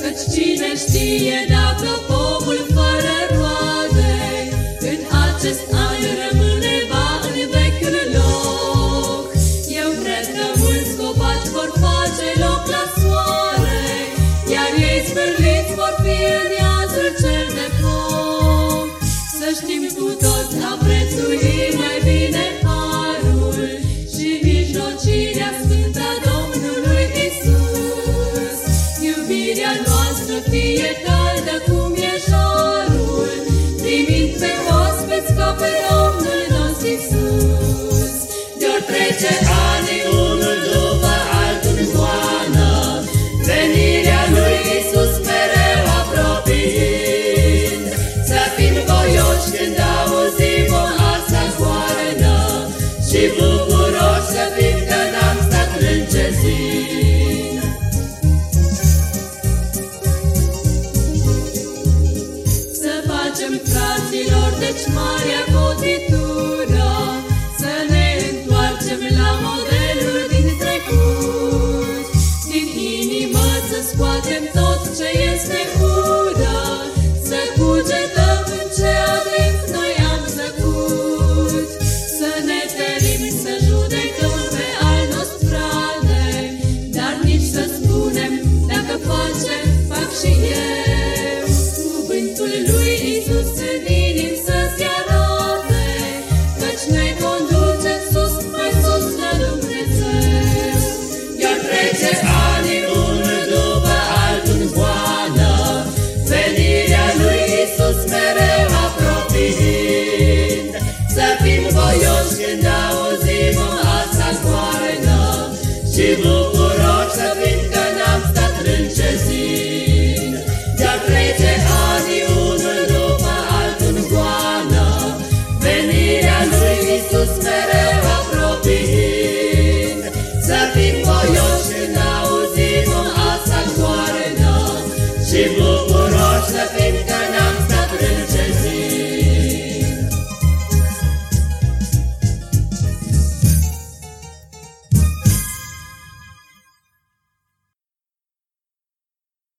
Căci Cine știe dacă pot mijlocirea sfântă Domnului Isus. Iubirea noastră fie caldă cum e jarul, primind pe oaspeți pe Domnul nostru Isus. De-or trece ani unul după altul goană, venirea lui Isus mereu apropiind. Să fim voioși când auzim o asta goană și bucură scoatem să fim că n-am stat rânce zi. De-ar trece ani unul după altul în Venirea lui Iisus mereu apropiind. Să fim voioși când auzim o asta Și să fim